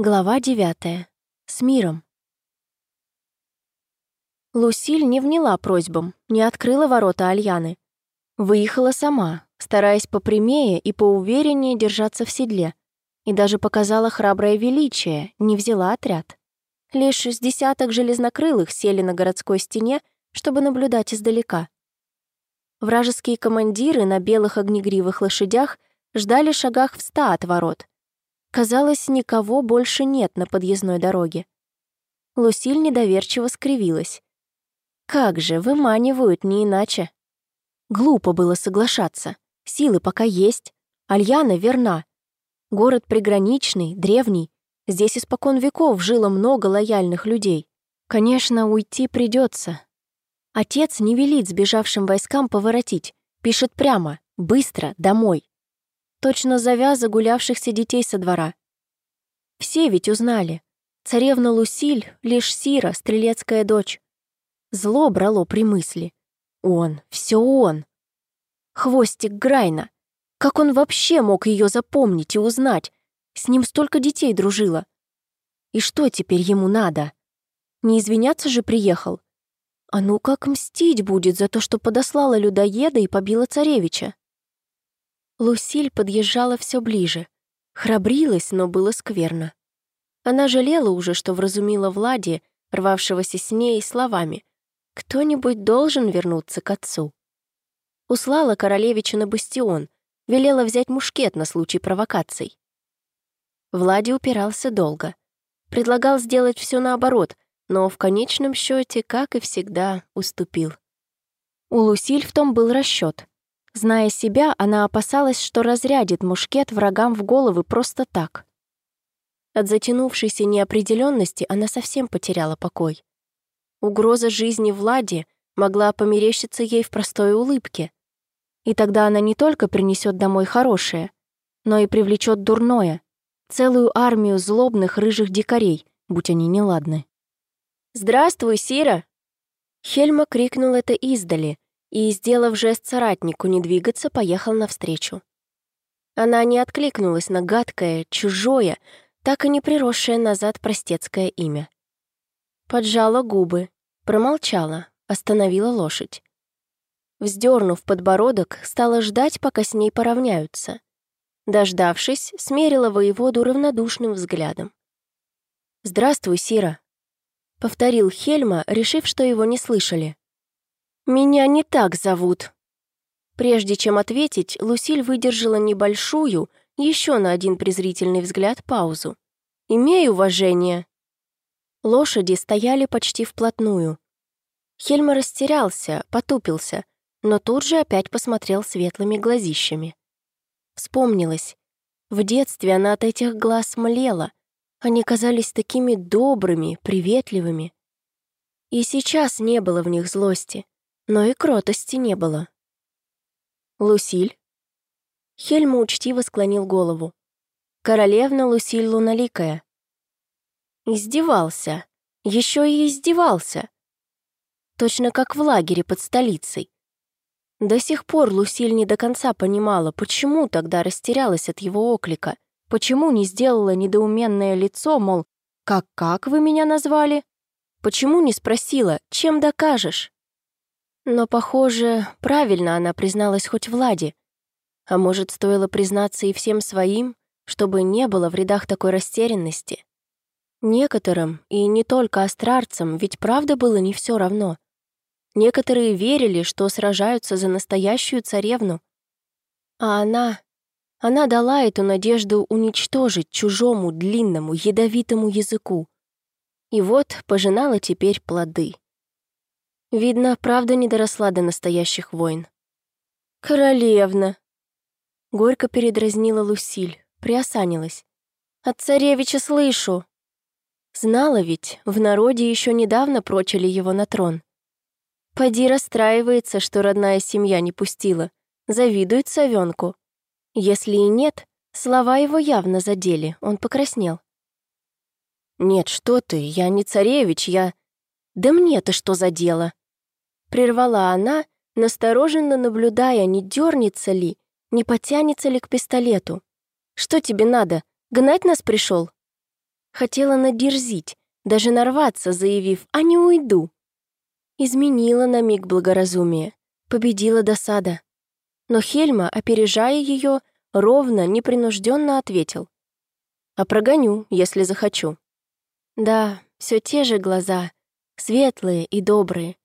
Глава девятая. С миром. Лусиль не вняла просьбам, не открыла ворота Альяны. Выехала сама, стараясь попрямее и поувереннее держаться в седле, и даже показала храброе величие, не взяла отряд. Лишь с десяток железнокрылых сели на городской стене, чтобы наблюдать издалека. Вражеские командиры на белых огнегривых лошадях ждали шагах в ста от ворот — Казалось, никого больше нет на подъездной дороге. Лусиль недоверчиво скривилась. Как же, выманивают, не иначе. Глупо было соглашаться. Силы пока есть. Альяна верна. Город приграничный, древний. Здесь испокон веков жило много лояльных людей. Конечно, уйти придется. Отец не велит сбежавшим войскам поворотить. Пишет прямо, быстро, домой. Точно зовя загулявшихся детей со двора. Все ведь узнали. Царевна Лусиль — лишь Сира, стрелецкая дочь. Зло брало при мысли. Он, все он. Хвостик Грайна. Как он вообще мог ее запомнить и узнать? С ним столько детей дружило. И что теперь ему надо? Не извиняться же приехал? А ну как мстить будет за то, что подослала людоеда и побила царевича? Лусиль подъезжала все ближе. Храбрилась, но было скверно. Она жалела уже, что вразумила Влади, рвавшегося с ней, словами «Кто-нибудь должен вернуться к отцу». Услала королевича на бастион, велела взять мушкет на случай провокаций. Влади упирался долго. Предлагал сделать все наоборот, но в конечном счете, как и всегда, уступил. У Лусиль в том был расчет. Зная себя, она опасалась, что разрядит мушкет врагам в головы просто так. От затянувшейся неопределенности она совсем потеряла покой. Угроза жизни Влади могла померещиться ей в простой улыбке. И тогда она не только принесет домой хорошее, но и привлечет дурное, целую армию злобных рыжих дикарей, будь они неладны. «Здравствуй, Сира!» Хельма крикнул это издали, и, сделав жест соратнику не двигаться, поехал навстречу. Она не откликнулась на гадкое, чужое, так и не приросшее назад простецкое имя. Поджала губы, промолчала, остановила лошадь. Вздернув подбородок, стала ждать, пока с ней поравняются. Дождавшись, смерила воеводу равнодушным взглядом. «Здравствуй, Сира», — повторил Хельма, решив, что его не слышали. «Меня не так зовут». Прежде чем ответить, Лусиль выдержала небольшую, еще на один презрительный взгляд, паузу. «Имей уважение». Лошади стояли почти вплотную. Хельма растерялся, потупился, но тут же опять посмотрел светлыми глазищами. Вспомнилось. В детстве она от этих глаз млела. Они казались такими добрыми, приветливыми. И сейчас не было в них злости но и кротости не было. «Лусиль?» Хельма учтиво склонил голову. «Королевна Лусиль Луналикая». Издевался. Еще и издевался. Точно как в лагере под столицей. До сих пор Лусиль не до конца понимала, почему тогда растерялась от его оклика, почему не сделала недоуменное лицо, мол, «Как-как вы меня назвали?» Почему не спросила, чем докажешь? Но, похоже, правильно она призналась хоть Владе. А может, стоило признаться и всем своим, чтобы не было в рядах такой растерянности. Некоторым, и не только астрарцам, ведь правда было не все равно. Некоторые верили, что сражаются за настоящую царевну. А она... Она дала эту надежду уничтожить чужому, длинному, ядовитому языку. И вот пожинала теперь плоды. Видно, правда не доросла до настоящих войн. «Королевна!» Горько передразнила Лусиль, приосанилась. «От царевича слышу!» Знала ведь, в народе еще недавно прочили его на трон. Поди расстраивается, что родная семья не пустила, завидует совенку. Если и нет, слова его явно задели, он покраснел. «Нет, что ты, я не царевич, я...» «Да мне-то что за дело?» Прервала она, настороженно наблюдая, не дернется ли, не потянется ли к пистолету. «Что тебе надо? Гнать нас пришел?» Хотела надерзить, даже нарваться, заявив «а не уйду». Изменила на миг благоразумие, победила досада. Но Хельма, опережая ее, ровно, непринужденно ответил. «А прогоню, если захочу». Да, все те же глаза, светлые и добрые.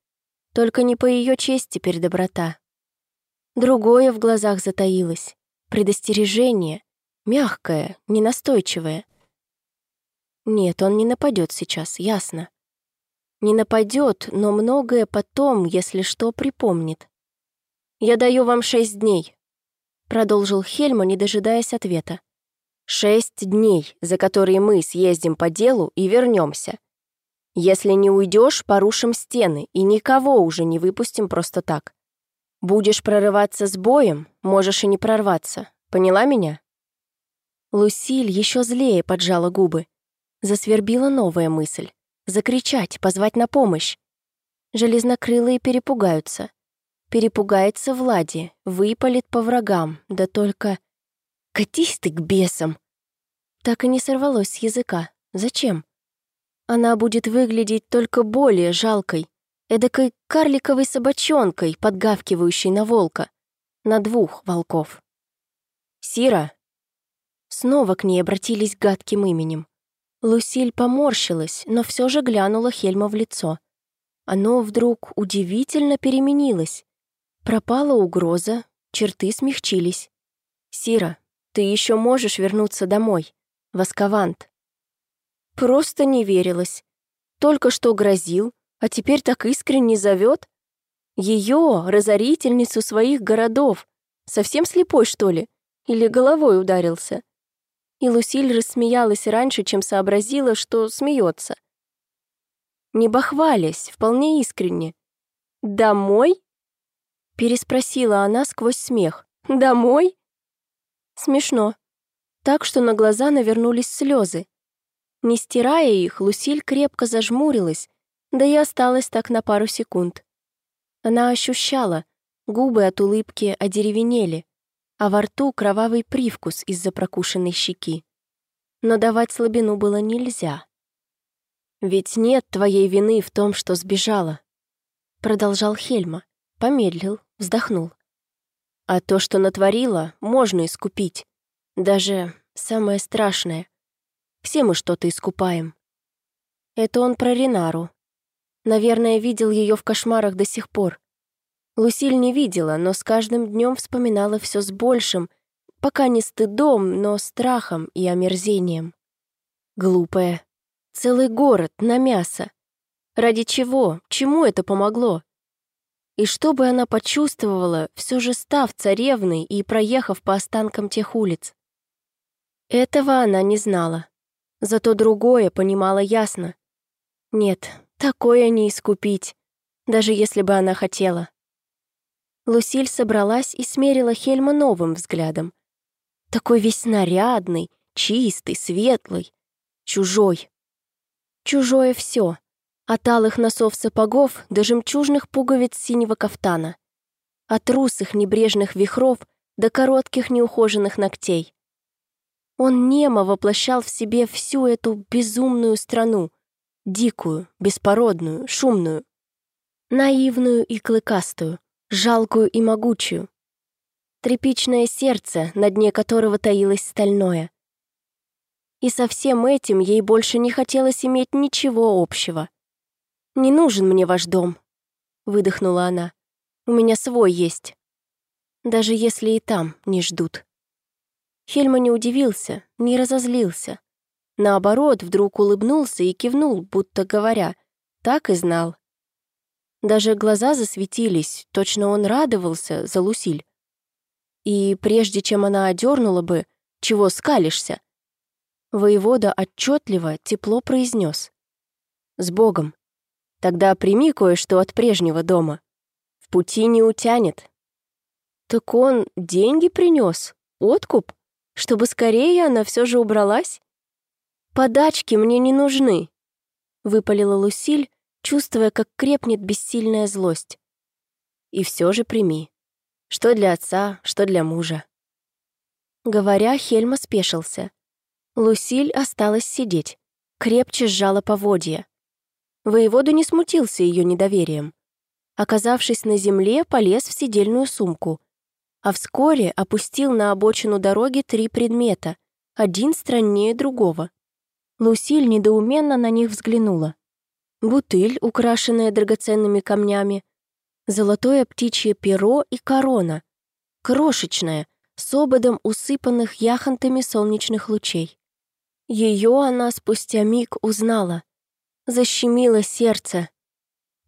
Только не по ее честь теперь доброта. Другое в глазах затаилось, предостережение, мягкое, ненастойчивое. Нет, он не нападет сейчас, ясно. Не нападет, но многое потом, если что, припомнит. «Я даю вам шесть дней», — продолжил Хельма, не дожидаясь ответа. «Шесть дней, за которые мы съездим по делу и вернемся. Если не уйдешь, порушим стены и никого уже не выпустим просто так. Будешь прорываться с боем, можешь и не прорваться. Поняла меня?» Лусиль еще злее поджала губы. Засвербила новая мысль. Закричать, позвать на помощь. Железнокрылые перепугаются. Перепугается Влади, выпалит по врагам, да только... Катись ты к бесам! Так и не сорвалось с языка. Зачем? Она будет выглядеть только более жалкой, эдакой карликовой собачонкой, подгавкивающей на волка, на двух волков. «Сира!» Снова к ней обратились гадким именем. Лусиль поморщилась, но все же глянула Хельма в лицо. Оно вдруг удивительно переменилось. Пропала угроза, черты смягчились. «Сира, ты еще можешь вернуться домой. Восковант». Просто не верилось. Только что грозил, а теперь так искренне зовет. Ее, разорительницу своих городов. Совсем слепой, что ли? Или головой ударился? И Лусиль рассмеялась раньше, чем сообразила, что смеется. Не бахвались, вполне искренне. «Домой?» Переспросила она сквозь смех. «Домой?» Смешно. Так что на глаза навернулись слезы. Не стирая их, Лусиль крепко зажмурилась, да и осталась так на пару секунд. Она ощущала, губы от улыбки одеревенели, а во рту кровавый привкус из-за прокушенной щеки. Но давать слабину было нельзя. «Ведь нет твоей вины в том, что сбежала», — продолжал Хельма, помедлил, вздохнул. «А то, что натворила, можно искупить. Даже самое страшное все мы что-то искупаем. Это он про Ринару. Наверное, видел ее в кошмарах до сих пор. Лусиль не видела, но с каждым днем вспоминала все с большим, пока не стыдом, но страхом и омерзением. Глупая. Целый город на мясо. Ради чего? Чему это помогло? И что бы она почувствовала, все же став царевной и проехав по останкам тех улиц? Этого она не знала. Зато другое понимала ясно. Нет, такое не искупить, даже если бы она хотела. Лусиль собралась и смерила Хельма новым взглядом. Такой весь нарядный, чистый, светлый, чужой. Чужое все, от алых носов сапогов до жемчужных пуговиц синего кафтана, от русых небрежных вихров до коротких неухоженных ногтей. Он немо воплощал в себе всю эту безумную страну, дикую, беспородную, шумную, наивную и клыкастую, жалкую и могучую. Тряпичное сердце, на дне которого таилось стальное. И со всем этим ей больше не хотелось иметь ничего общего. «Не нужен мне ваш дом», — выдохнула она. «У меня свой есть. Даже если и там не ждут». Хельма не удивился, не разозлился. Наоборот, вдруг улыбнулся и кивнул, будто говоря, так и знал. Даже глаза засветились, точно он радовался за Лусиль. И прежде чем она одернула бы, чего скалишься, воевода отчетливо тепло произнес. «С Богом! Тогда прими кое-что от прежнего дома. В пути не утянет». «Так он деньги принес? Откуп?» Чтобы скорее она все же убралась? «Подачки мне не нужны», — выпалила Лусиль, чувствуя, как крепнет бессильная злость. «И все же прими. Что для отца, что для мужа». Говоря, Хельма спешился. Лусиль осталась сидеть. крепче сжала поводья. Воеводу не смутился ее недоверием. Оказавшись на земле, полез в сидельную сумку, а вскоре опустил на обочину дороги три предмета, один страннее другого. Лусиль недоуменно на них взглянула. Бутыль, украшенная драгоценными камнями, золотое птичье перо и корона, крошечная, с ободом усыпанных яхонтами солнечных лучей. Ее она спустя миг узнала. Защемило сердце.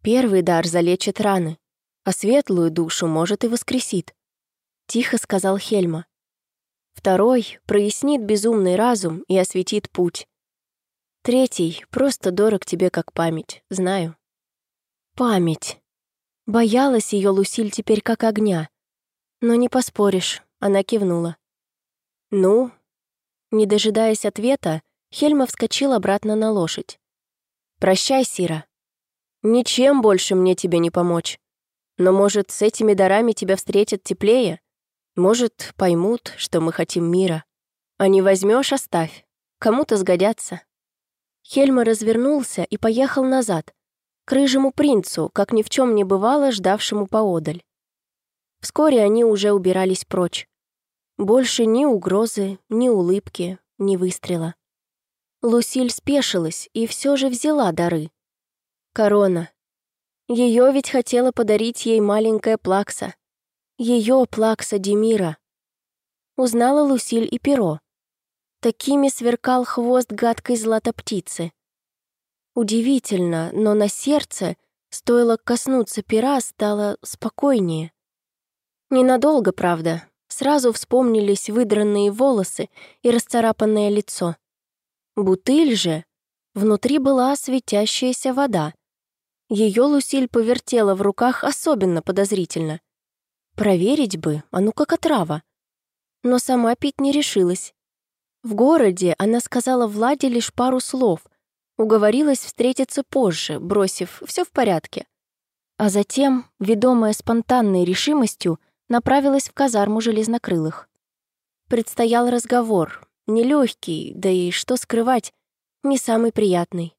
Первый дар залечит раны, а светлую душу, может, и воскресит. Тихо сказал Хельма. Второй прояснит безумный разум и осветит путь. Третий просто дорог тебе как память, знаю. Память. Боялась ее Лусиль теперь как огня. Но не поспоришь, она кивнула. «Ну?» Не дожидаясь ответа, Хельма вскочил обратно на лошадь. «Прощай, Сира. Ничем больше мне тебе не помочь. Но, может, с этими дарами тебя встретят теплее? Может, поймут, что мы хотим мира. А не возьмешь, оставь. Кому-то сгодятся». Хельма развернулся и поехал назад, к рыжему принцу, как ни в чем не бывало, ждавшему поодаль. Вскоре они уже убирались прочь. Больше ни угрозы, ни улыбки, ни выстрела. Лусиль спешилась и все же взяла дары. Корона. Ее ведь хотела подарить ей маленькая Плакса. Ее Плакса Демира. Узнала Лусиль и перо. Такими сверкал хвост гадкой златоптицы. Удивительно, но на сердце, стоило коснуться пера, стало спокойнее. Ненадолго, правда. Сразу вспомнились выдранные волосы и расцарапанное лицо. Бутыль же, внутри была светящаяся вода. Ее Лусиль повертела в руках особенно подозрительно. Проверить бы, а ну как отрава. Но сама пить не решилась. В городе она сказала Владе лишь пару слов — Уговорилась встретиться позже, бросив «все в порядке». А затем, ведомая спонтанной решимостью, направилась в казарму железнокрылых. Предстоял разговор, нелегкий, да и что скрывать, не самый приятный.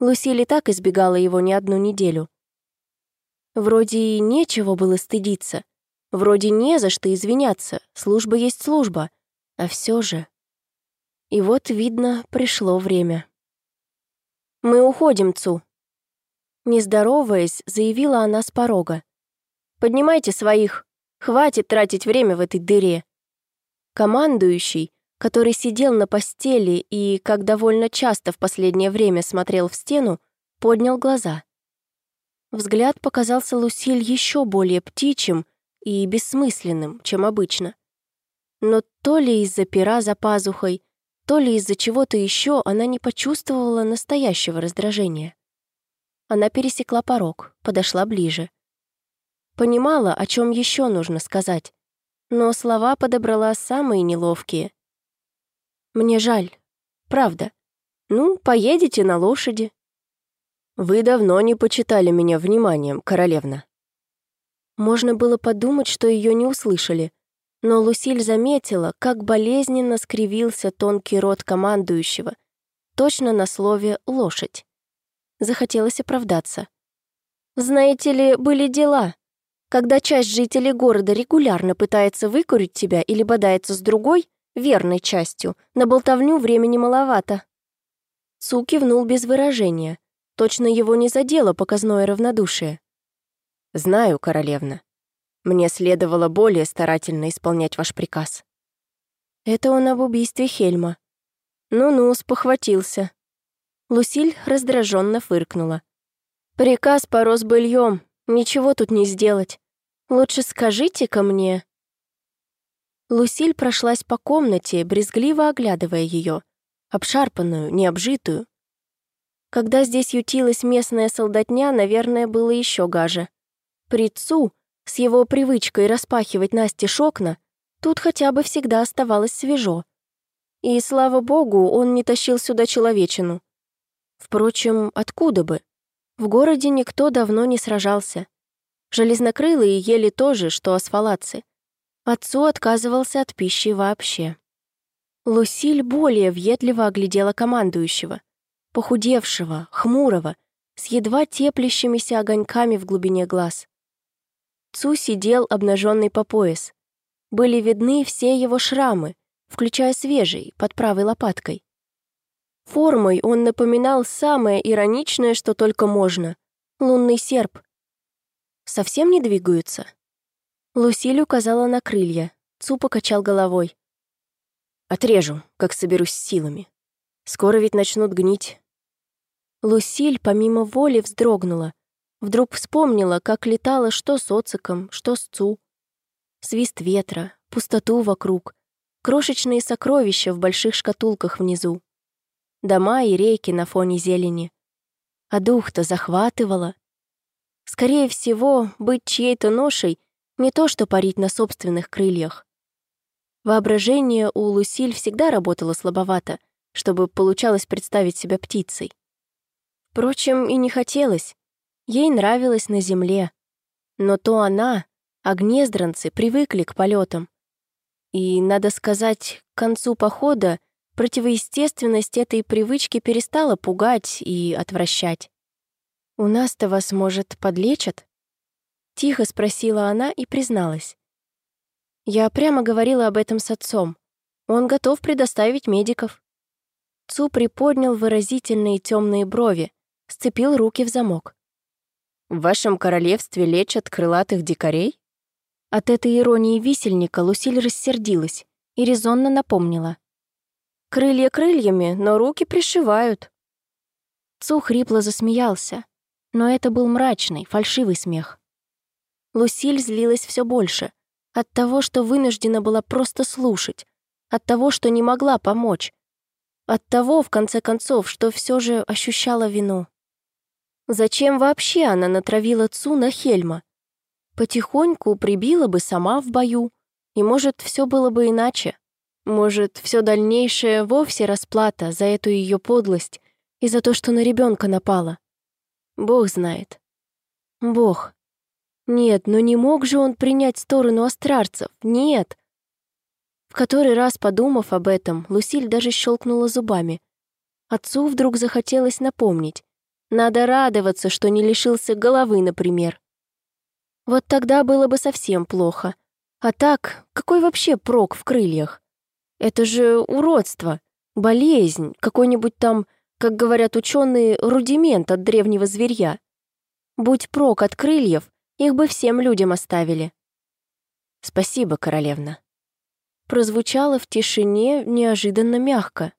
Лусили так избегала его не одну неделю. Вроде и нечего было стыдиться, вроде не за что извиняться, служба есть служба, а все же... И вот, видно, пришло время. «Мы уходим, Цу!» Не здороваясь, заявила она с порога. «Поднимайте своих! Хватит тратить время в этой дыре!» Командующий, который сидел на постели и, как довольно часто в последнее время смотрел в стену, поднял глаза. Взгляд показался Лусиль еще более птичьим и бессмысленным, чем обычно. Но то ли из-за пера за пазухой, то ли из-за чего-то еще она не почувствовала настоящего раздражения. Она пересекла порог, подошла ближе. Понимала, о чем еще нужно сказать, но слова подобрала самые неловкие. «Мне жаль. Правда. Ну, поедете на лошади». «Вы давно не почитали меня вниманием, королевна». Можно было подумать, что ее не услышали, но Лусиль заметила, как болезненно скривился тонкий рот командующего, точно на слове «лошадь». Захотелось оправдаться. «Знаете ли, были дела. Когда часть жителей города регулярно пытается выкурить тебя или бодается с другой, верной частью, на болтовню времени маловато». Цу кивнул без выражения. Точно его не задело показное равнодушие. «Знаю, королевна», мне следовало более старательно исполнять ваш приказ». Это он об убийстве Хельма. Ну-ну, спохватился. Лусиль раздраженно фыркнула. «Приказ порос быльем, ничего тут не сделать. Лучше скажите-ка мне...» Лусиль прошлась по комнате, брезгливо оглядывая ее, обшарпанную, необжитую. Когда здесь ютилась местная солдатня, наверное, было еще гаже. При Цу с его привычкой распахивать настежь окна, тут хотя бы всегда оставалось свежо. И, слава богу, он не тащил сюда человечину. Впрочем, откуда бы? В городе никто давно не сражался. Железнокрылые ели то же, что асфалатцы. Отцу отказывался от пищи вообще. Лусиль более въедливо оглядела командующего. Похудевшего, хмурого, с едва теплящимися огоньками в глубине глаз. Цу сидел обнаженный по пояс. Были видны все его шрамы, включая свежий, под правой лопаткой. Формой он напоминал самое ироничное, что только можно — лунный серп. Совсем не двигаются? Лусиль указала на крылья. Цу покачал головой. «Отрежу, как соберусь силами. Скоро ведь начнут гнить». Лусиль помимо воли вздрогнула. Вдруг вспомнила, как летала что с оциком, что с Цу. Свист ветра, пустоту вокруг, крошечные сокровища в больших шкатулках внизу. Дома и реки на фоне зелени. А дух-то захватывало. Скорее всего, быть чьей-то ношей не то, что парить на собственных крыльях. Воображение у Лусиль всегда работало слабовато, чтобы получалось представить себя птицей. Впрочем, и не хотелось. Ей нравилось на земле. Но то она, а гнездранцы привыкли к полетам. И, надо сказать, к концу похода противоестественность этой привычки перестала пугать и отвращать. «У нас-то вас, может, подлечат?» Тихо спросила она и призналась. Я прямо говорила об этом с отцом. Он готов предоставить медиков. Цу приподнял выразительные темные брови, сцепил руки в замок. «В вашем королевстве лечат крылатых дикарей?» От этой иронии висельника Лусиль рассердилась и резонно напомнила. «Крылья крыльями, но руки пришивают». Цу хрипло засмеялся, но это был мрачный, фальшивый смех. Лусиль злилась все больше. От того, что вынуждена была просто слушать. От того, что не могла помочь. От того, в конце концов, что все же ощущала вину. Зачем вообще она натравила Цу на Хельма? Потихоньку прибила бы сама в бою, и, может, все было бы иначе. Может, все дальнейшее вовсе расплата за эту ее подлость и за то, что на ребенка напала. Бог знает. Бог. Нет, но не мог же он принять сторону астрарцев. Нет. В который раз, подумав об этом, Лусиль даже щелкнула зубами. Отцу вдруг захотелось напомнить. Надо радоваться, что не лишился головы, например. Вот тогда было бы совсем плохо. А так, какой вообще прок в крыльях? Это же уродство, болезнь, какой-нибудь там, как говорят ученые, рудимент от древнего зверья. Будь прок от крыльев, их бы всем людям оставили. Спасибо, королевна. Прозвучало в тишине неожиданно мягко.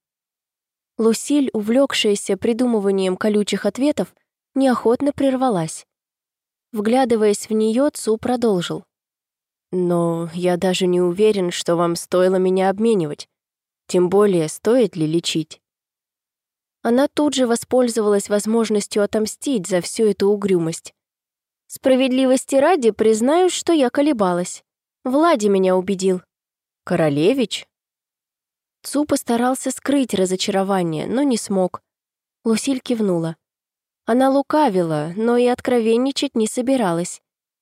Лусиль, увлекшаяся придумыванием колючих ответов, неохотно прервалась. Вглядываясь в нее, Цу продолжил. «Но я даже не уверен, что вам стоило меня обменивать. Тем более, стоит ли лечить?» Она тут же воспользовалась возможностью отомстить за всю эту угрюмость. Справедливости ради признаю, что я колебалась. Влади меня убедил. Королевич? Цу постарался скрыть разочарование, но не смог. Лусиль кивнула. Она лукавила, но и откровенничать не собиралась.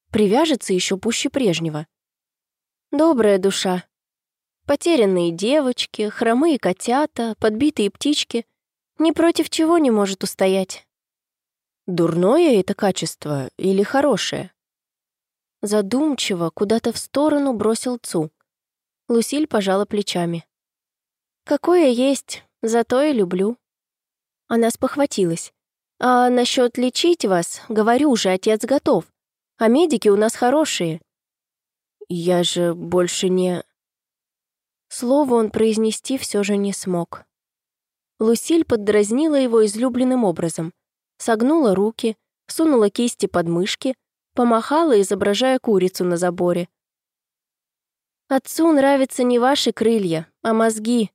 Привяжется еще пуще прежнего. Добрая душа. Потерянные девочки, хромые котята, подбитые птички. Ни против чего не может устоять. Дурное это качество или хорошее? Задумчиво куда-то в сторону бросил Цу. Лусиль пожала плечами. «Какое есть, зато и люблю». Она спохватилась. «А насчет лечить вас, говорю же, отец готов. А медики у нас хорошие». «Я же больше не...» Слово он произнести все же не смог. Лусиль поддразнила его излюбленным образом согнула руки, сунула кисти под мышки, помахала, изображая курицу на заборе. «Отцу нравятся не ваши крылья, а мозги».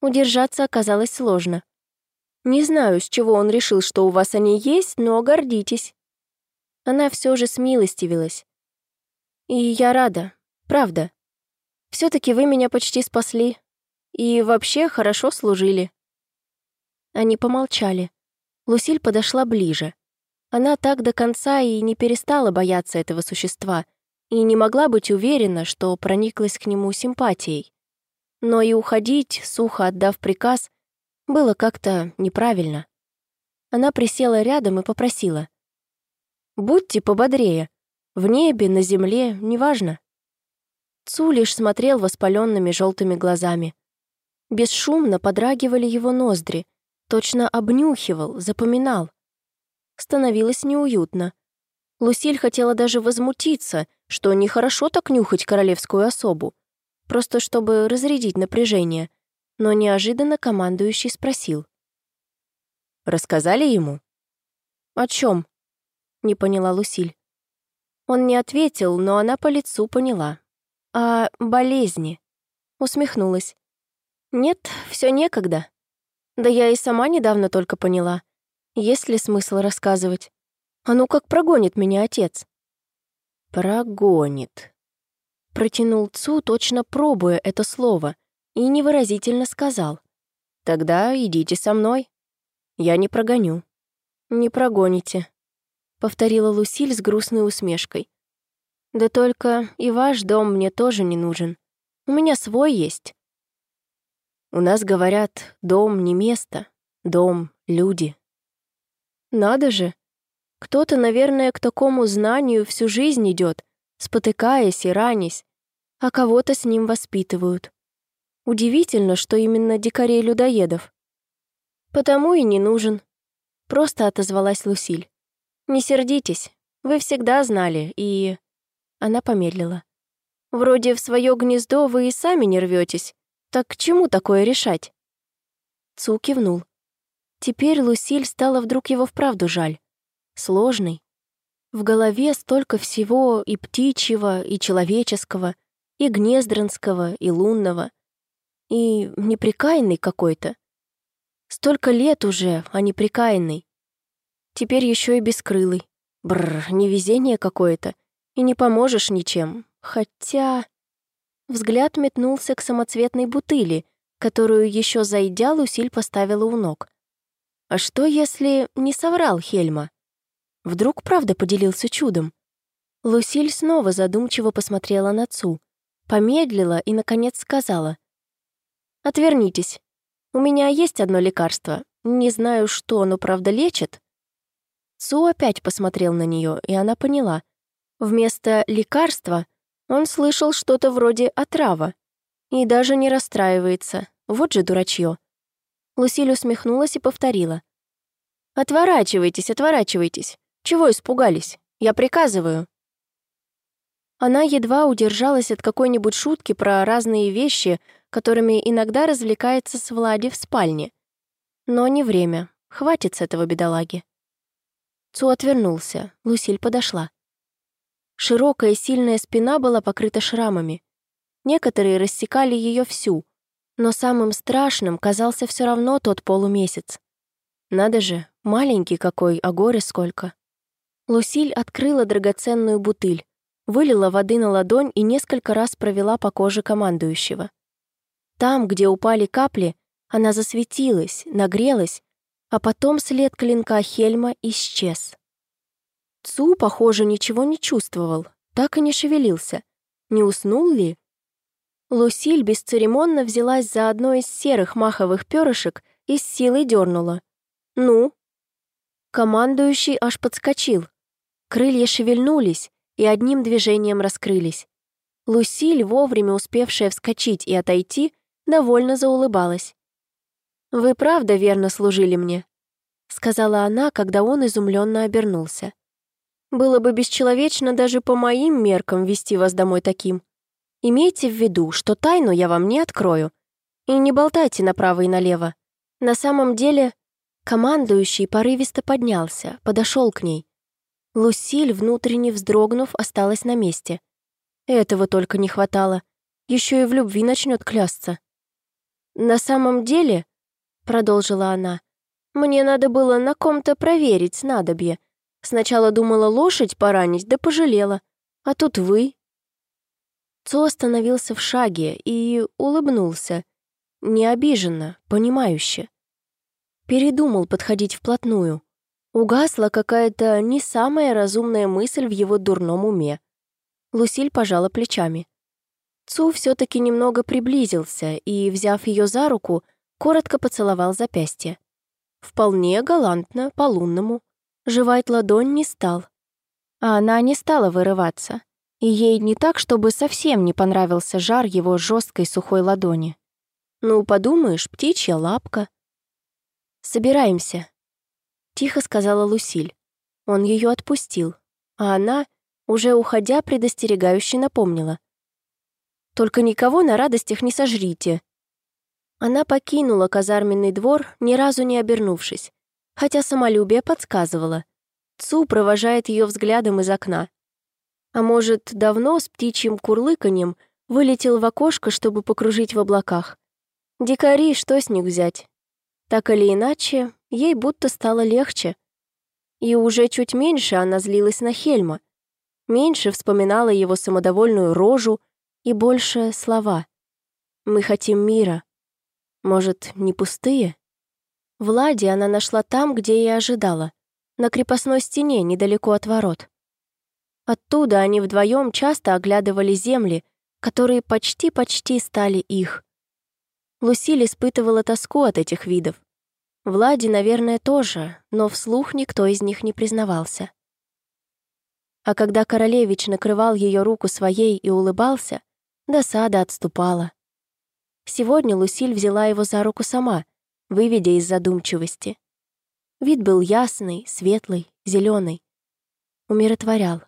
Удержаться оказалось сложно. Не знаю, с чего он решил, что у вас они есть, но гордитесь. Она все же смилостивилась. И я рада, правда. все таки вы меня почти спасли. И вообще хорошо служили. Они помолчали. Лусиль подошла ближе. Она так до конца и не перестала бояться этого существа и не могла быть уверена, что прониклась к нему симпатией. Но и уходить, сухо отдав приказ, Было как-то неправильно. Она присела рядом и попросила. «Будьте пободрее. В небе, на земле, неважно». Цу лишь смотрел воспаленными желтыми глазами. Бесшумно подрагивали его ноздри, точно обнюхивал, запоминал. Становилось неуютно. Лусиль хотела даже возмутиться, что нехорошо так нюхать королевскую особу, просто чтобы разрядить напряжение, но неожиданно командующий спросил. «Рассказали ему?» «О чем? не поняла Лусиль. Он не ответил, но она по лицу поняла. «О болезни», усмехнулась. «Нет, все некогда. Да я и сама недавно только поняла. Есть ли смысл рассказывать? А ну как прогонит меня отец?» «Прогонит», — протянул Цу, точно пробуя это слово, и невыразительно сказал. «Тогда идите со мной. Я не прогоню». «Не прогоните», — повторила Лусиль с грустной усмешкой. «Да только и ваш дом мне тоже не нужен. У меня свой есть. У нас говорят, дом не место, дом — люди. Надо же. Кто-то, наверное, к такому знанию всю жизнь идет, спотыкаясь и ранясь, а кого-то с ним воспитывают. Удивительно, что именно дикарей-людоедов. Потому и не нужен. Просто отозвалась Лусиль. Не сердитесь, вы всегда знали, и... Она помедлила. Вроде в свое гнездо вы и сами не рветесь, так к чему такое решать? Цу кивнул. Теперь Лусиль стала вдруг его вправду жаль. Сложный. В голове столько всего и птичьего, и человеческого, и гнездранского, и лунного, и неприкаянный какой-то. Столько лет уже, а неприкаянный. Теперь еще и бескрылый. Бррр, невезение какое-то. И не поможешь ничем. Хотя... Взгляд метнулся к самоцветной бутыли, которую еще зайдя Лусиль поставила у ног. А что, если не соврал Хельма? Вдруг правда поделился чудом? Лусиль снова задумчиво посмотрела на Цу, помедлила и, наконец, сказала. «Отвернитесь. У меня есть одно лекарство. Не знаю, что оно, правда, лечит». Цу опять посмотрел на нее, и она поняла. Вместо лекарства он слышал что-то вроде отрава и даже не расстраивается. Вот же дурачье. Лусиль усмехнулась и повторила. «Отворачивайтесь, отворачивайтесь. Чего испугались? Я приказываю». Она едва удержалась от какой-нибудь шутки про разные вещи, которыми иногда развлекается с Влади в спальне. Но не время. Хватит с этого бедолаги. Цу отвернулся. Лусиль подошла. Широкая сильная спина была покрыта шрамами. Некоторые рассекали ее всю, но самым страшным казался все равно тот полумесяц. Надо же, маленький какой, а горе сколько. Лусиль открыла драгоценную бутыль, вылила воды на ладонь и несколько раз провела по коже командующего. Там, где упали капли, она засветилась, нагрелась, а потом след клинка Хельма исчез. Цу, похоже, ничего не чувствовал, так и не шевелился. Не уснул ли? Лусиль бесцеремонно взялась за одно из серых маховых перышек и с силой дернула. «Ну?» Командующий аж подскочил. Крылья шевельнулись и одним движением раскрылись. Лусиль, вовремя успевшая вскочить и отойти, довольно заулыбалась. «Вы правда верно служили мне?» — сказала она, когда он изумленно обернулся. Было бы бесчеловечно даже по моим меркам вести вас домой таким. Имейте в виду, что тайну я вам не открою. И не болтайте направо и налево. На самом деле, командующий порывисто поднялся, подошел к ней. Лусиль, внутренне вздрогнув, осталась на месте. Этого только не хватало. Еще и в любви начнет клясться. «На самом деле», — продолжила она, — «мне надо было на ком-то проверить снадобье, Сначала думала лошадь поранить, да пожалела. А тут вы. Цо остановился в шаге и улыбнулся. Не обиженно, понимающе. Передумал подходить вплотную. Угасла какая-то не самая разумная мысль в его дурном уме. Лусиль пожала плечами. Цу все таки немного приблизился и, взяв ее за руку, коротко поцеловал запястье. Вполне галантно, по-лунному. Жевать ладонь не стал. А она не стала вырываться. И ей не так, чтобы совсем не понравился жар его жесткой сухой ладони. Ну, подумаешь, птичья лапка. «Собираемся», — тихо сказала Лусиль. Он ее отпустил, а она, уже уходя, предостерегающе напомнила. «Только никого на радостях не сожрите». Она покинула казарменный двор, ни разу не обернувшись, хотя самолюбие подсказывало. Цу провожает ее взглядом из окна. А может, давно с птичьим курлыканьем вылетел в окошко, чтобы покружить в облаках. Дикари, что с них взять? Так или иначе, ей будто стало легче. И уже чуть меньше она злилась на Хельма. Меньше вспоминала его самодовольную рожу и больше слова. «Мы хотим мира». Может, не пустые? Влади она нашла там, где и ожидала, на крепостной стене, недалеко от ворот. Оттуда они вдвоем часто оглядывали земли, которые почти-почти стали их. Лусиль испытывала тоску от этих видов. Влади, наверное, тоже, но вслух никто из них не признавался. А когда королевич накрывал ее руку своей и улыбался, досада отступала. Сегодня Лусиль взяла его за руку сама, выведя из задумчивости. Вид был ясный, светлый, зеленый. Умиротворял.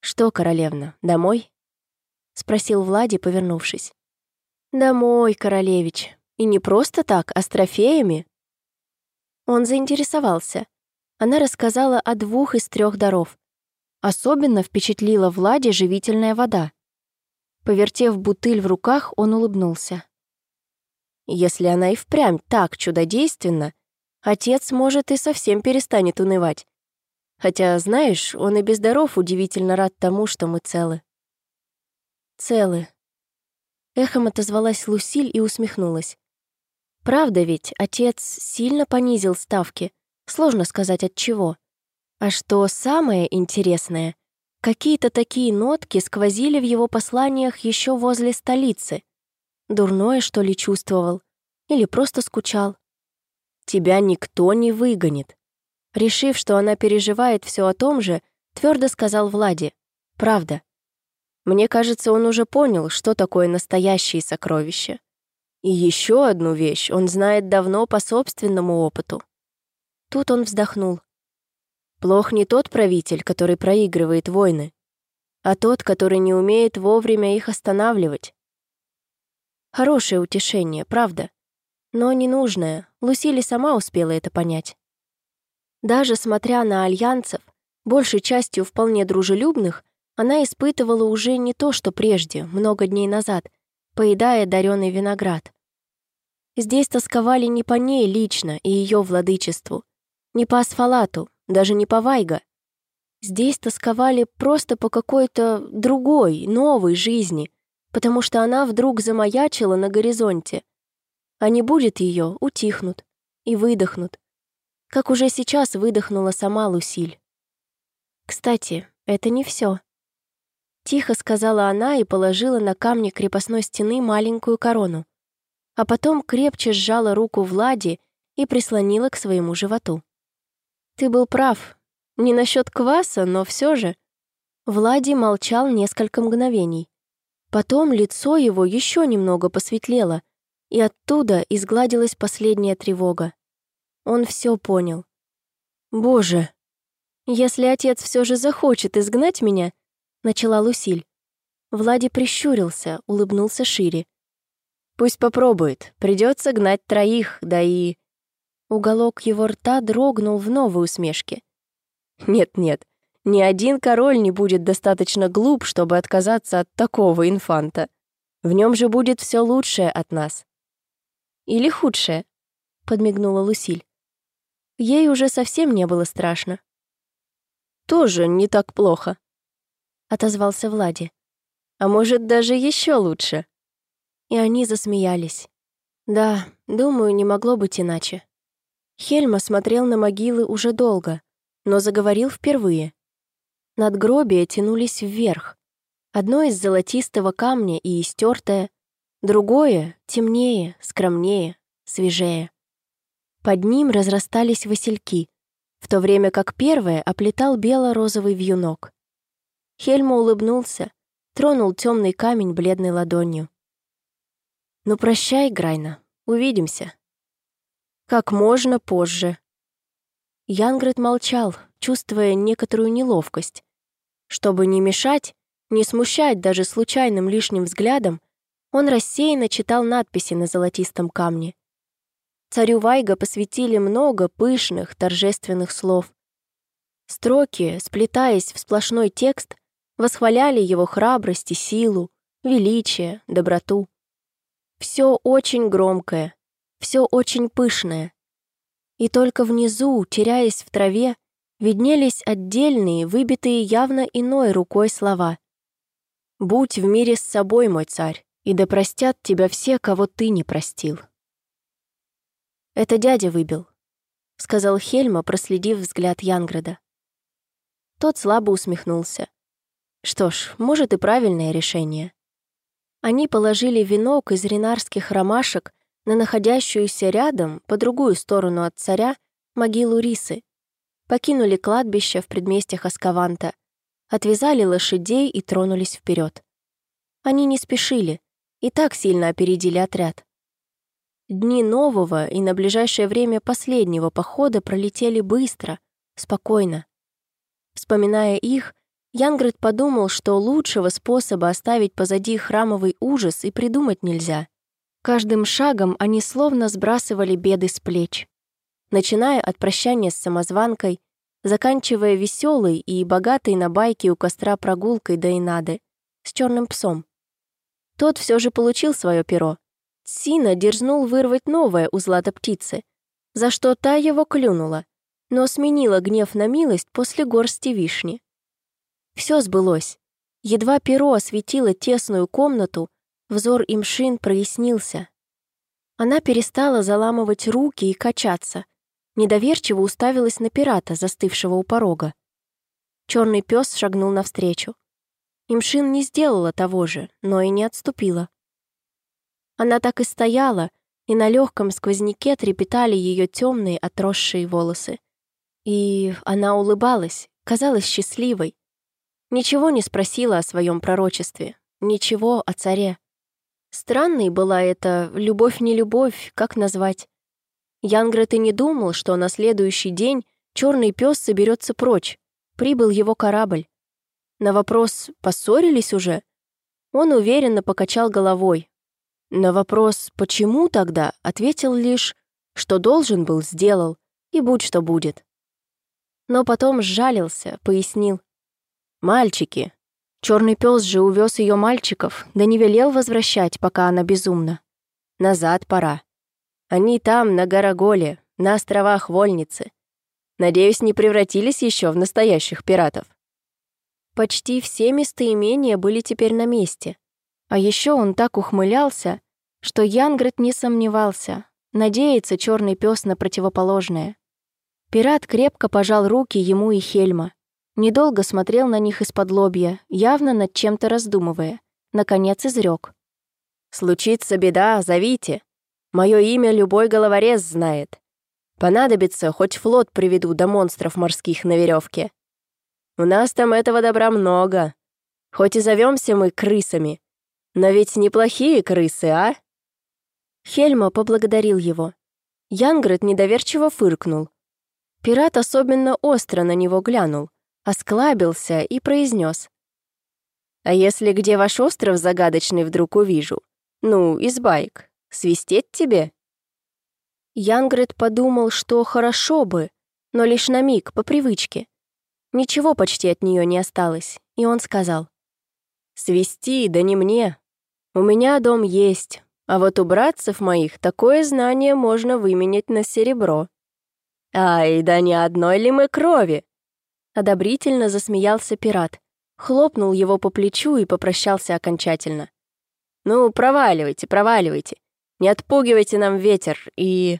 «Что, королевна, домой?» — спросил Влади, повернувшись. «Домой, королевич. И не просто так, а с трофеями». Он заинтересовался. Она рассказала о двух из трех даров. Особенно впечатлила Влади живительная вода. Повертев бутыль в руках, он улыбнулся. Если она и впрямь так чудодейственна, отец, может, и совсем перестанет унывать. Хотя, знаешь, он и без даров удивительно рад тому, что мы целы. Целы. Эхом отозвалась Лусиль и усмехнулась. Правда ведь, отец сильно понизил ставки. Сложно сказать от чего. А что самое интересное, Какие-то такие нотки сквозили в его посланиях еще возле столицы. Дурное, что ли, чувствовал? Или просто скучал? Тебя никто не выгонит. Решив, что она переживает все о том же, твердо сказал Влади. Правда. Мне кажется, он уже понял, что такое настоящие сокровища. И еще одну вещь он знает давно по собственному опыту. Тут он вздохнул. Плох не тот правитель, который проигрывает войны, а тот, который не умеет вовремя их останавливать. Хорошее утешение, правда, но ненужное. Лусили сама успела это понять. Даже смотря на альянцев, большей частью вполне дружелюбных, она испытывала уже не то, что прежде, много дней назад, поедая даренный виноград. Здесь тосковали не по ней лично и ее владычеству, не по асфалату, даже не по Вайга. Здесь тосковали просто по какой-то другой, новой жизни, потому что она вдруг замаячила на горизонте. А не будет ее, утихнут и выдохнут, как уже сейчас выдохнула сама Лусиль. Кстати, это не все. Тихо сказала она и положила на камни крепостной стены маленькую корону, а потом крепче сжала руку Влади и прислонила к своему животу. Ты был прав. Не насчет кваса, но все же. Влади молчал несколько мгновений. Потом лицо его еще немного посветлело, и оттуда изгладилась последняя тревога. Он все понял. «Боже! Если отец все же захочет изгнать меня...» — начала Лусиль. Влади прищурился, улыбнулся шире. «Пусть попробует. Придется гнать троих, да и...» Уголок его рта дрогнул в новой усмешке. «Нет-нет, ни один король не будет достаточно глуп, чтобы отказаться от такого инфанта. В нем же будет все лучшее от нас». «Или худшее», — подмигнула Лусиль. Ей уже совсем не было страшно. «Тоже не так плохо», — отозвался Влади. «А может, даже еще лучше». И они засмеялись. Да, думаю, не могло быть иначе. Хельма смотрел на могилы уже долго, но заговорил впервые. Надгробия тянулись вверх. Одно из золотистого камня и истертое, Другое — темнее, скромнее, свежее. Под ним разрастались васильки, в то время как первое оплетал бело-розовый вьюнок. Хельма улыбнулся, тронул темный камень бледной ладонью. «Ну прощай, Грайна, увидимся». «Как можно позже». Янгрет молчал, чувствуя некоторую неловкость. Чтобы не мешать, не смущать даже случайным лишним взглядом, он рассеянно читал надписи на золотистом камне. Царю Вайга посвятили много пышных, торжественных слов. Строки, сплетаясь в сплошной текст, восхваляли его храбрость и силу, величие, доброту. Все очень громкое, все очень пышное. И только внизу, теряясь в траве, виднелись отдельные, выбитые явно иной рукой слова. «Будь в мире с собой, мой царь, и да простят тебя все, кого ты не простил». «Это дядя выбил», — сказал Хельма, проследив взгляд Янграда. Тот слабо усмехнулся. Что ж, может и правильное решение. Они положили венок из ренарских ромашек на находящуюся рядом, по другую сторону от царя, могилу Рисы. Покинули кладбище в предместьях Аскаванта, отвязали лошадей и тронулись вперед. Они не спешили, и так сильно опередили отряд. Дни нового и на ближайшее время последнего похода пролетели быстро, спокойно. Вспоминая их, Янгрид подумал, что лучшего способа оставить позади храмовый ужас и придумать нельзя. Каждым шагом они словно сбрасывали беды с плеч. Начиная от прощания с самозванкой, заканчивая веселой и богатой на байке у костра прогулкой до Инады, с черным псом. Тот все же получил свое перо, Сина дерзнул вырвать новое у злата птицы, за что та его клюнула, но сменила гнев на милость после горсти вишни. Все сбылось. Едва перо осветило тесную комнату, взор имшин прояснился. Она перестала заламывать руки и качаться, недоверчиво уставилась на пирата, застывшего у порога. Черный пес шагнул навстречу. Имшин не сделала того же, но и не отступила. Она так и стояла, и на легком сквозняке трепетали ее темные отросшие волосы. И она улыбалась, казалась счастливой. Ничего не спросила о своем пророчестве, ничего о царе. Странной была эта любовь-не любовь, как назвать. Янгрет и не думал, что на следующий день черный пес соберется прочь. Прибыл его корабль. На вопрос «поссорились уже?» он уверенно покачал головой, на вопрос «почему тогда?» ответил лишь, что должен был, сделал, и будь что будет. Но потом сжалился, пояснил. «Мальчики. Черный пес же увез ее мальчиков, да не велел возвращать, пока она безумна. Назад пора. Они там, на Гороголе, на островах Вольницы. Надеюсь, не превратились еще в настоящих пиратов». Почти все местоимения были теперь на месте. А еще он так ухмылялся, что Янгрет не сомневался. Надеется черный пес на противоположное. Пират крепко пожал руки ему и Хельма. Недолго смотрел на них из-под лобья, явно над чем-то раздумывая. Наконец изрек. «Случится беда, зовите. Мое имя любой головорез знает. Понадобится, хоть флот приведу до монстров морских на веревке. У нас там этого добра много. Хоть и зовемся мы крысами, но ведь неплохие крысы, а?» Хельма поблагодарил его. Янгрет недоверчиво фыркнул. Пират особенно остро на него глянул, осклабился и произнес. «А если где ваш остров загадочный вдруг увижу? Ну, из байк. Свистеть тебе?» Янгрет подумал, что хорошо бы, но лишь на миг, по привычке. Ничего почти от нее не осталось, и он сказал. «Свисти, да не мне, у меня дом есть, а вот у братцев моих такое знание можно выменять на серебро. Ай, да не одной ли мы крови? Одобрительно засмеялся пират, хлопнул его по плечу и попрощался окончательно. «Ну, проваливайте, проваливайте. Не отпугивайте нам ветер и...»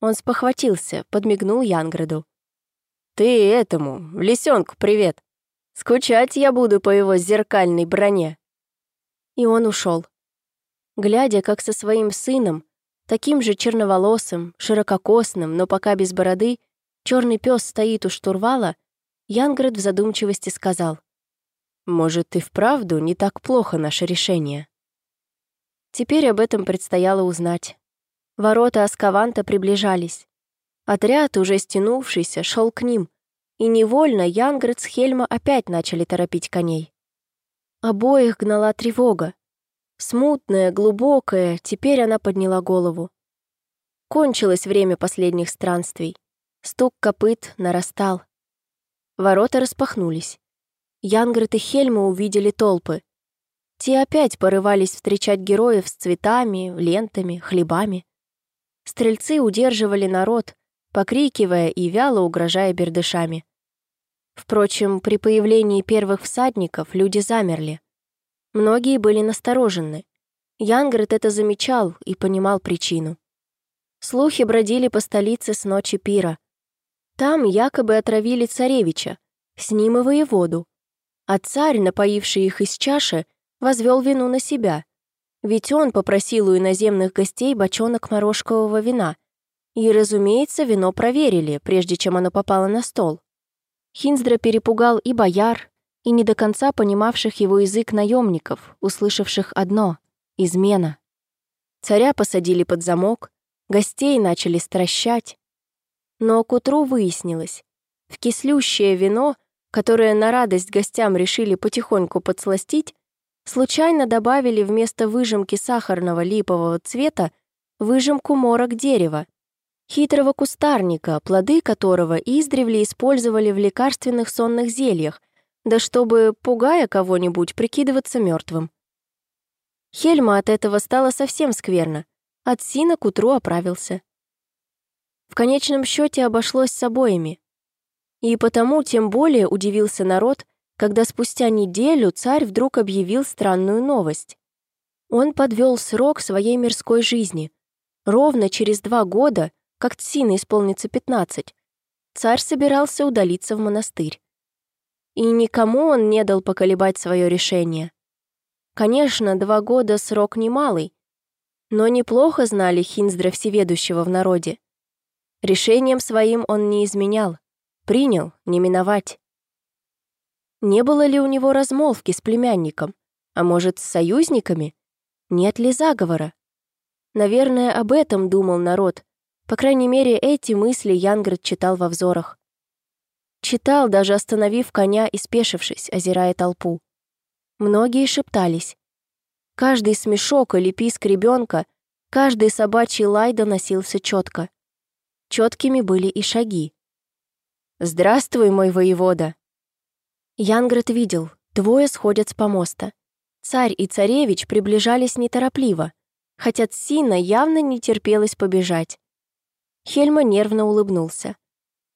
Он спохватился, подмигнул Янграду. «Ты этому, лисенку привет. Скучать я буду по его зеркальной броне» и он ушел. глядя, как со своим сыном, таким же черноволосым, ширококосным, но пока без бороды, черный пес стоит у штурвала, Янград в задумчивости сказал, «Может, и вправду не так плохо наше решение?» Теперь об этом предстояло узнать. Ворота Аскаванта приближались. Отряд, уже стянувшийся, шел к ним, и невольно Янград с Хельма опять начали торопить коней. Обоих гнала тревога. Смутная, глубокая, теперь она подняла голову. Кончилось время последних странствий. Стук копыт нарастал. Ворота распахнулись. Янгрет и Хельма увидели толпы. Те опять порывались встречать героев с цветами, лентами, хлебами. Стрельцы удерживали народ, покрикивая и вяло угрожая бердышами. Впрочем, при появлении первых всадников люди замерли. Многие были насторожены. Янгрет это замечал и понимал причину. Слухи бродили по столице с ночи пира. Там якобы отравили царевича, с ним и воеводу. А царь, напоивший их из чаши, возвел вину на себя. Ведь он попросил у иноземных гостей бочонок морожкового вина. И, разумеется, вино проверили, прежде чем оно попало на стол. Хинздра перепугал и бояр, и не до конца понимавших его язык наемников, услышавших одно — измена. Царя посадили под замок, гостей начали стращать. Но к утру выяснилось, в кислющее вино, которое на радость гостям решили потихоньку подсластить, случайно добавили вместо выжимки сахарного липового цвета выжимку морок дерева, хитрого кустарника, плоды которого издревле использовали в лекарственных сонных зельях, да чтобы, пугая кого-нибудь, прикидываться мертвым. Хельма от этого стало совсем скверно. От Сина к утру оправился. В конечном счете обошлось с обоими. И потому тем более удивился народ, когда спустя неделю царь вдруг объявил странную новость. Он подвел срок своей мирской жизни. Ровно через два года, как Тсина исполнится пятнадцать, царь собирался удалиться в монастырь и никому он не дал поколебать свое решение. Конечно, два года срок немалый, но неплохо знали Хинздра Всеведущего в народе. Решением своим он не изменял, принял, не миновать. Не было ли у него размолвки с племянником, а может, с союзниками? Нет ли заговора? Наверное, об этом думал народ, по крайней мере, эти мысли Янград читал во взорах. Читал, даже остановив коня и спешившись, озирая толпу. Многие шептались. Каждый смешок или писк ребенка, каждый собачий лай доносился четко. Четкими были и шаги. «Здравствуй, мой воевода!» Янград видел, двое сходят с помоста. Царь и царевич приближались неторопливо, хотя Цина явно не терпелось побежать. Хельма нервно улыбнулся.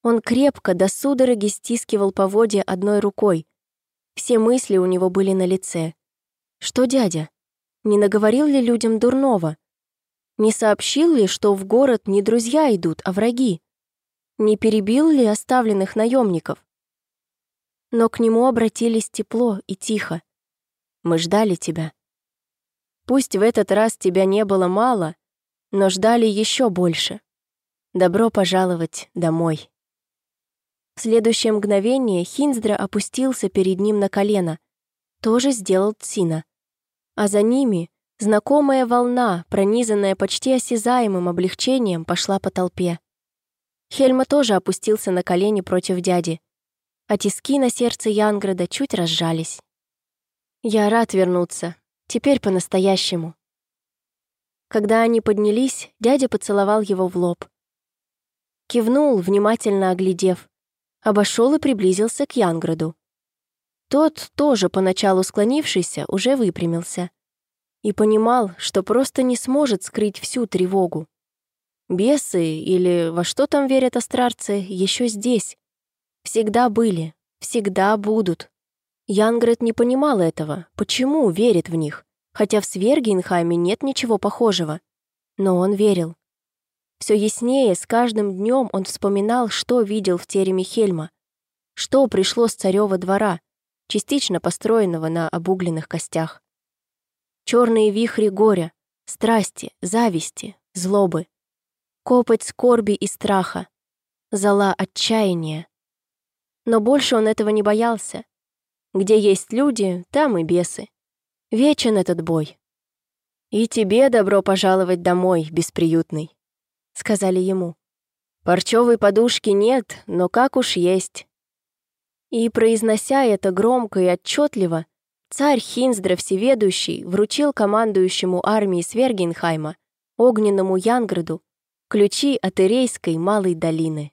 Он крепко до судороги стискивал поводья одной рукой. Все мысли у него были на лице. Что дядя? Не наговорил ли людям дурного? Не сообщил ли, что в город не друзья идут, а враги? Не перебил ли оставленных наемников? Но к нему обратились тепло и тихо. Мы ждали тебя. Пусть в этот раз тебя не было мало, но ждали еще больше. Добро пожаловать домой. В следующее мгновение Хинздра опустился перед ним на колено. Тоже сделал Цина. А за ними знакомая волна, пронизанная почти осязаемым облегчением, пошла по толпе. Хельма тоже опустился на колени против дяди, а тиски на сердце Янграда чуть разжались. «Я рад вернуться. Теперь по-настоящему». Когда они поднялись, дядя поцеловал его в лоб. Кивнул, внимательно оглядев обошел и приблизился к Янграду. Тот, тоже поначалу склонившийся, уже выпрямился и понимал, что просто не сможет скрыть всю тревогу. Бесы, или во что там верят астрарцы, еще здесь. Всегда были, всегда будут. Янград не понимал этого, почему верит в них, хотя в Свергенхайме нет ничего похожего. Но он верил. Все яснее с каждым днем он вспоминал, что видел в тереме Хельма, что пришло с царева двора, частично построенного на обугленных костях. Черные вихри горя, страсти, зависти, злобы, копоть скорби и страха, зала отчаяния. Но больше он этого не боялся. Где есть люди, там и бесы. Вечен этот бой. «И тебе добро пожаловать домой, бесприютный», — сказали ему. «Парчевой подушки нет, но как уж есть». И, произнося это громко и отчетливо, царь Хинздра Всеведущий вручил командующему армией Свергенхайма, огненному Янграду, ключи от Ирейской Малой долины.